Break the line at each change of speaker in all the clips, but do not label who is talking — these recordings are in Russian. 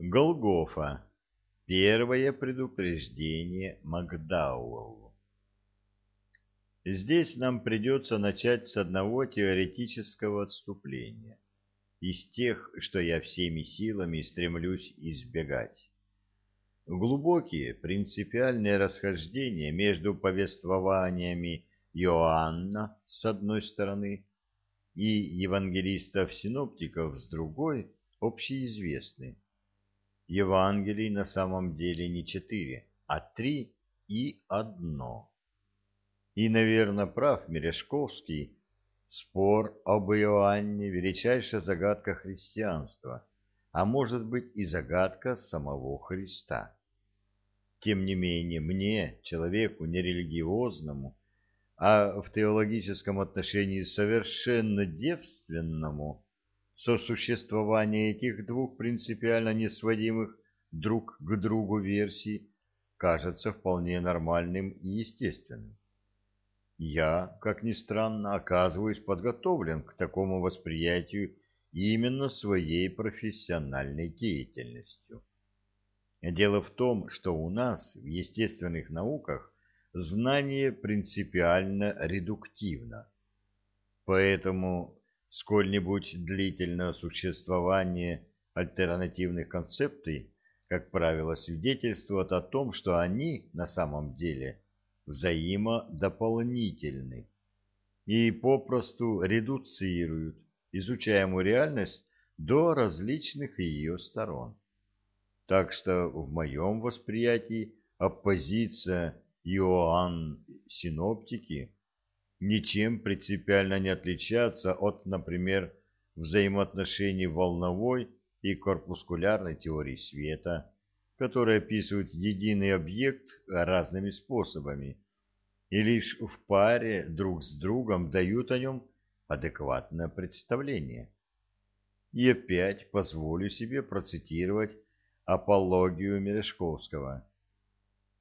Голгофа. Первое предупреждение Макдауэллу. Здесь нам придется начать с одного теоретического отступления, из тех, что я всеми силами стремлюсь избегать. Глубокие принципиальные расхождения между повествованиями Иоанна с одной стороны и евангелистов-синоптиков с другой общеизвестны Евангелий на самом деле не четыре, а три и одно. И, наверное, прав Мережковский, спор об Иоанне – величайшая загадка христианства, а может быть и загадка самого Христа. Тем не менее, мне, человеку нерелигиозному, а в теологическом отношении совершенно девственному, сосуществование этих двух принципиально несводимых друг к другу версий кажется вполне нормальным и естественным. Я, как ни странно, оказываюсь подготовлен к такому восприятию именно своей профессиональной деятельностью. Дело в том, что у нас в естественных науках знание принципиально редуктивно. Поэтому сколь-нибудь длительное существование альтернативных концепций, как правило, свидетельствует о том, что они на самом деле взаимодополнительны и попросту редуцируют изучаемую реальность до различных ее сторон. Так что в моем восприятии оппозиция Иоанн-синоптики ничем принципиально не отличаться от, например, взаимоотношений волновой и корпускулярной теории света, которые описывают единый объект разными способами и лишь в паре друг с другом дают о нем адекватное представление. И опять позволю себе процитировать апологию Мережковского.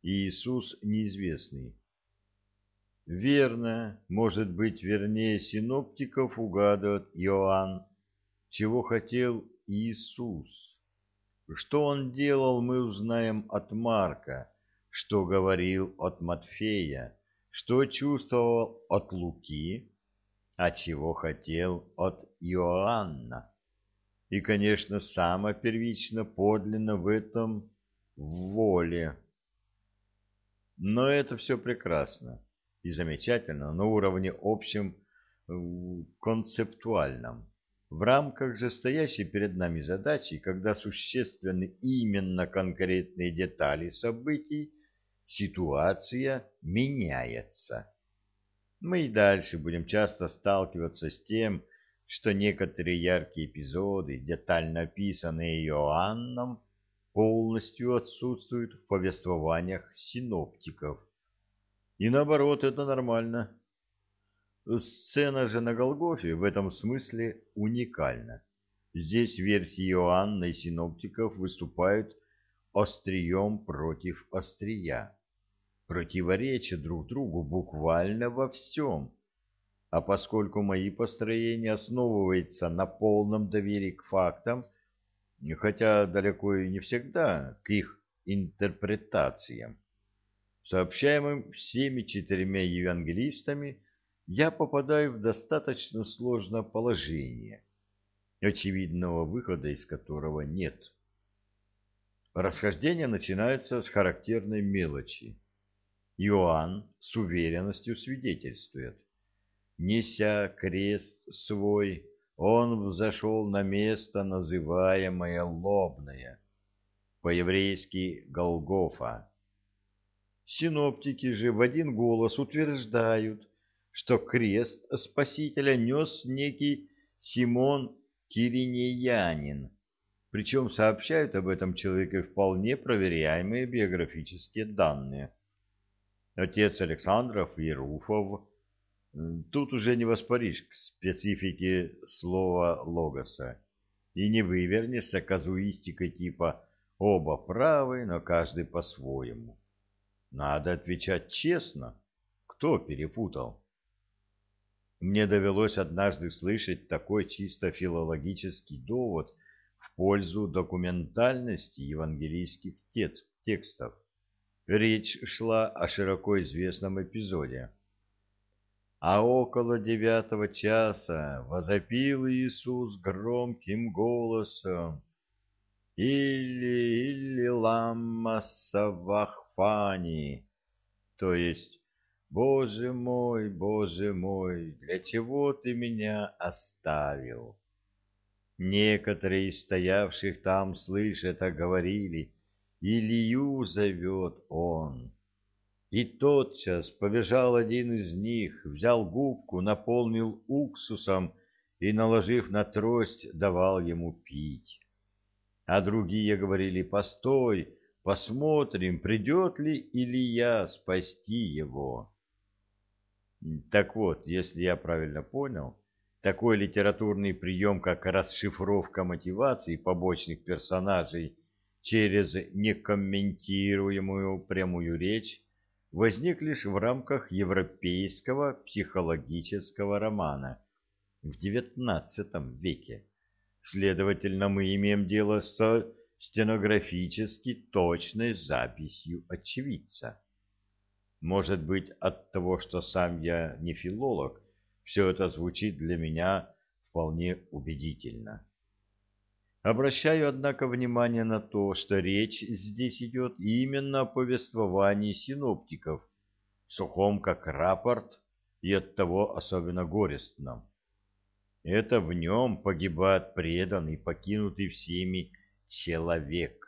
Иисус неизвестный. Верно, может быть, вернее синоптиков угадывает Иоанн, чего хотел Иисус. Что он делал, мы узнаем от Марка, что говорил от Матфея, что чувствовал от Луки, а чего хотел от Иоанна. И, конечно, самое первично подлинно в этом воле. Но это все прекрасно и замечательно на уровне общем э, концептуальном. В рамках же стоящей перед нами задачи, когда существенны именно конкретные детали событий, ситуация меняется. Мы и дальше будем часто сталкиваться с тем, что некоторые яркие эпизоды, детально описанные Иоанном, полностью отсутствуют в повествованиях синоптиков. И наоборот, это нормально. Сцена же на Голгофе в этом смысле уникальна. Здесь версии Иоанна и синоптиков выступают острием против острия, противоречия друг другу буквально во всем. А поскольку мои построения основываются на полном доверии к фактам, хотя далеко и не всегда к их интерпретациям, сообщаемым всеми четырьмя евангелистами, я попадаю в достаточно сложное положение, очевидного выхода из которого нет. Расхождение начинается с характерной мелочи. Иоанн с уверенностью свидетельствует. Неся крест свой, он взошел на место, называемое Лобное, по-еврейски Голгофа, Синоптики же в один голос утверждают, что крест Спасителя нес некий Симон Киринеянин, причем сообщают об этом человеке вполне проверяемые биографические данные. Отец Александров и Руфов, тут уже не воспаришь к специфике слова «логоса», и не вывернешься казуистикой типа «оба правы, но каждый по-своему». Надо отвечать честно. Кто перепутал? Мне довелось однажды слышать такой чисто филологический довод в пользу документальности евангелийских текстов. Речь шла о широко известном эпизоде. А около девятого часа возопил Иисус громким голосом «Или, или ламма савахфани», то есть «Боже мой, Боже мой, для чего ты меня оставил?» Некоторые из стоявших там, слыша это, говорили «Илью зовет он». И тотчас побежал один из них, взял губку, наполнил уксусом и, наложив на трость, давал ему пить. А другие говорили «Постой, посмотрим, придет ли Илья спасти его». Так вот, если я правильно понял, такой литературный прием, как расшифровка мотиваций побочных персонажей через некомментируемую прямую речь, возник лишь в рамках европейского психологического романа в XIX веке. Следовательно, мы имеем дело с стенографически точной записью очевидца. Может быть, от того, что сам я не филолог, все это звучит для меня вполне убедительно. Обращаю, однако, внимание на то, что речь здесь идет именно о повествовании синоптиков, сухом как рапорт и оттого особенно горестном. Это в нем погибает преданный, покинутый всеми человек,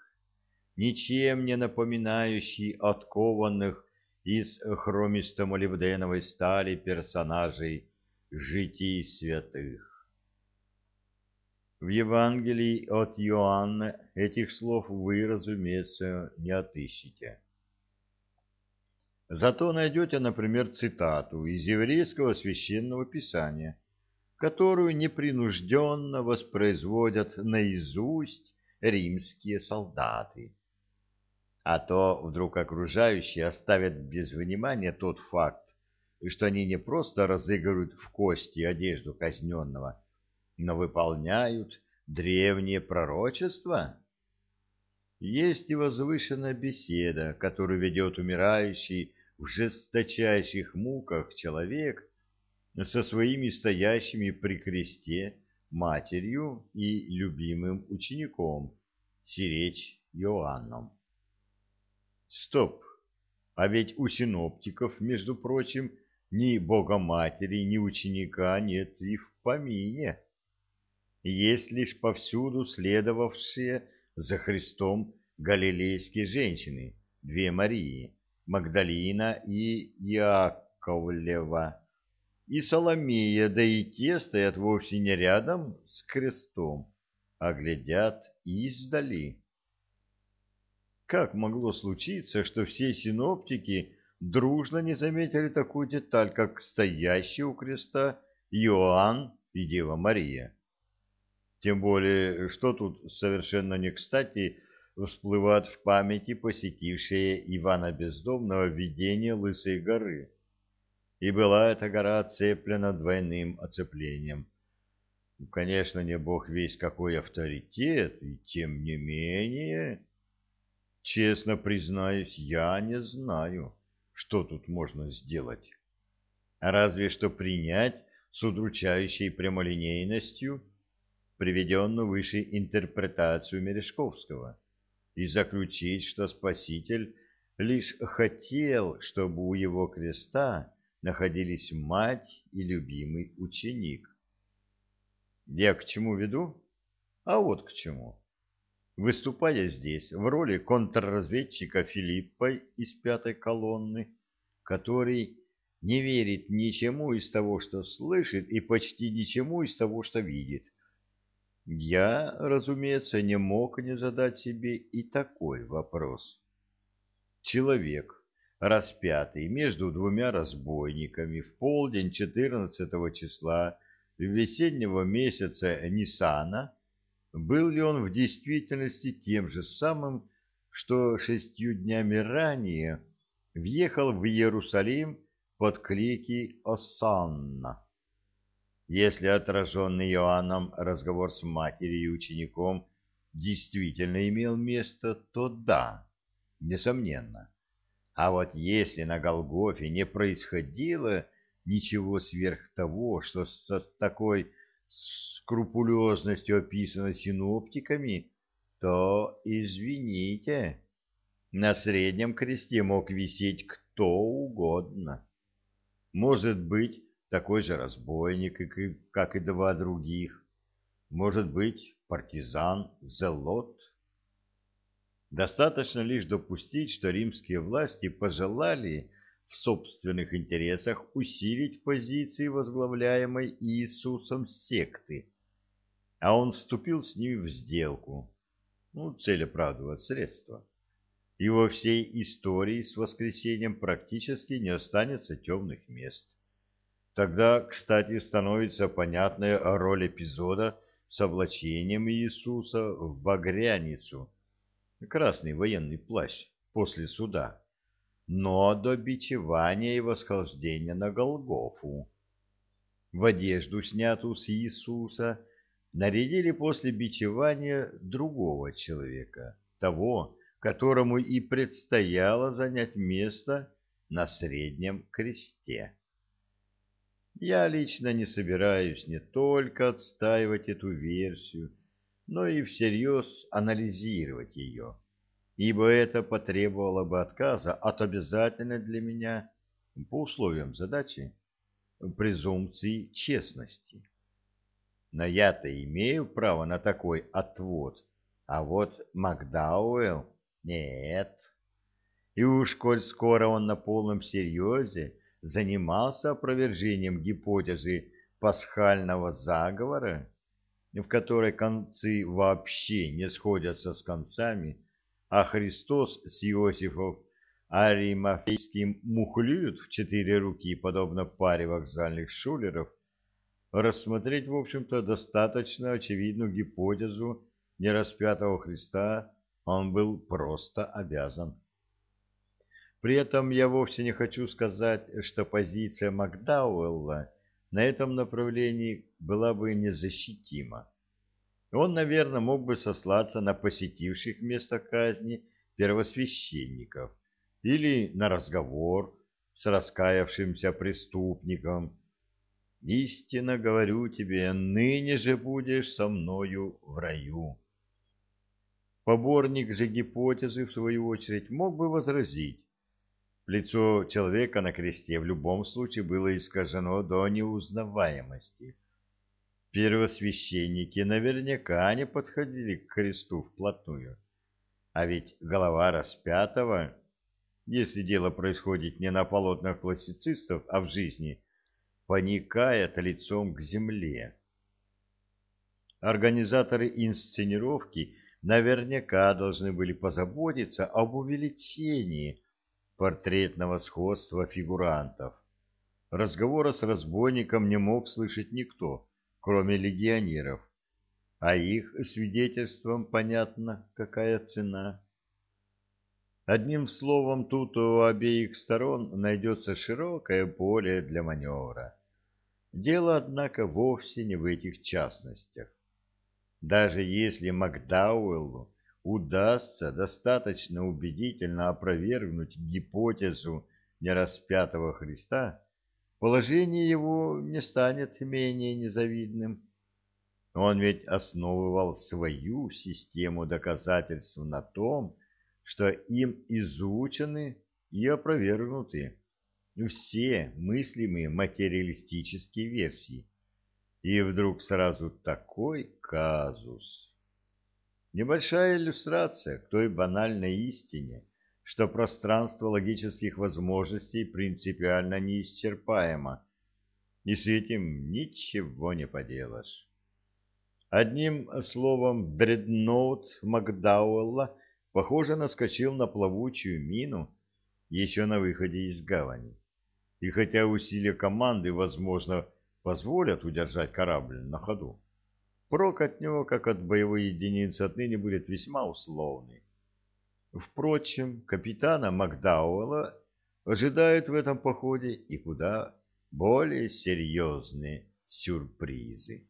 ничем не напоминающий откованных из хромисто-молибденовой стали персонажей житий святых. В Евангелии от Иоанна этих слов вы, разумеется, не отыщете. Зато найдете, например, цитату из еврейского священного писания, которую непринужденно воспроизводят наизусть римские солдаты. А то вдруг окружающие оставят без внимания тот факт, что они не просто разыгрывают в кости одежду казненного, но выполняют древние пророчества? Есть и возвышенная беседа, которую ведет умирающий в жесточайших муках человек со своими стоящими при кресте матерью и любимым учеником, сиречь Иоанном. Стоп! А ведь у синоптиков, между прочим, ни Богоматери, ни ученика нет и в помине есть лишь повсюду следовавшие за Христом галилейские женщины, две Марии, Магдалина и Яковлева, и Соломея, да и те стоят вовсе не рядом с крестом, а глядят издали. Как могло случиться, что все синоптики дружно не заметили такую деталь, как стоящий у креста Иоанн и Дева Мария? Тем более, что тут совершенно не кстати всплывает в памяти посетившее Ивана Бездомного видение Лысой горы. И была эта гора оцеплена двойным оцеплением. Ну, конечно, не бог весь какой авторитет, и тем не менее... Честно признаюсь, я не знаю, что тут можно сделать. Разве что принять с удручающей прямолинейностью приведенную выше интерпретацию Мережковского и заключить, что Спаситель лишь хотел, чтобы у его креста находились мать и любимый ученик. Я к чему веду? А вот к чему. Выступая здесь в роли контрразведчика Филиппа из пятой колонны, который не верит ничему из того, что слышит, и почти ничему из того, что видит, я, разумеется, не мог не задать себе и такой вопрос. Человек, распятый между двумя разбойниками в полдень 14 числа весеннего месяца Нисана, был ли он в действительности тем же самым, что шестью днями ранее въехал в Иерусалим под клики «Осанна»? Если отраженный Иоанном разговор с матерью и учеником действительно имел место, то да, несомненно. А вот если на Голгофе не происходило ничего сверх того, что со такой скрупулезностью описано синоптиками, то, извините, на среднем кресте мог висеть кто угодно. Может быть, такой же разбойник, как и два других. Может быть, партизан, зелот. Достаточно лишь допустить, что римские власти пожелали в собственных интересах усилить позиции возглавляемой Иисусом секты, а он вступил с ними в сделку. Ну, цель оправдывает средства. И во всей истории с воскресением практически не останется темных мест. Тогда, кстати, становится понятная роль эпизода с облачением Иисуса в багряницу, красный военный плащ, после суда, но до бичевания и восхождения на Голгофу. В одежду, снятую с Иисуса, нарядили после бичевания другого человека, того, которому и предстояло занять место на среднем кресте. Я лично не собираюсь не только отстаивать эту версию, но и всерьез анализировать ее, ибо это потребовало бы отказа от обязательной для меня, по условиям задачи, презумпции честности. Но я-то имею право на такой отвод, а вот Макдауэлл нет. И уж коль скоро он на полном серьезе занимался опровержением гипотезы пасхального заговора, в которой концы вообще не сходятся с концами, а Христос с Иосифом Аримафейским мухлюют в четыре руки, подобно паре вокзальных шулеров, рассмотреть, в общем-то, достаточно очевидную гипотезу нераспятого Христа он был просто обязан. При этом я вовсе не хочу сказать, что позиция Макдауэлла на этом направлении была бы незащитима. Он, наверное, мог бы сослаться на посетивших место казни первосвященников или на разговор с раскаявшимся преступником. «Истинно говорю тебе, ныне же будешь со мною в раю». Поборник же гипотезы, в свою очередь, мог бы возразить, Лицо человека на кресте в любом случае было искажено до неузнаваемости. Первосвященники наверняка не подходили к кресту вплотную. А ведь голова распятого, если дело происходит не на полотнах классицистов, а в жизни, поникает лицом к земле. Организаторы инсценировки наверняка должны были позаботиться об увеличении портретного сходства фигурантов. Разговора с разбойником не мог слышать никто, кроме легионеров, а их свидетельством понятно, какая цена. Одним словом, тут у обеих сторон найдется широкое поле для маневра. Дело, однако, вовсе не в этих частностях. Даже если Макдауэллу удастся достаточно убедительно опровергнуть гипотезу нераспятого Христа, положение его не станет менее незавидным. Он ведь основывал свою систему доказательств на том, что им изучены и опровергнуты все мыслимые материалистические версии. И вдруг сразу такой казус. Небольшая иллюстрация к той банальной истине, что пространство логических возможностей принципиально неисчерпаемо, и с этим ничего не поделаешь. Одним словом, дредноут Макдауэлла, похоже, наскочил на плавучую мину еще на выходе из гавани. И хотя усилия команды, возможно, позволят удержать корабль на ходу, Прок от него, как от боевой единицы, отныне будет весьма условный. Впрочем, капитана Макдауэлла ожидают в этом походе и куда более серьезные сюрпризы.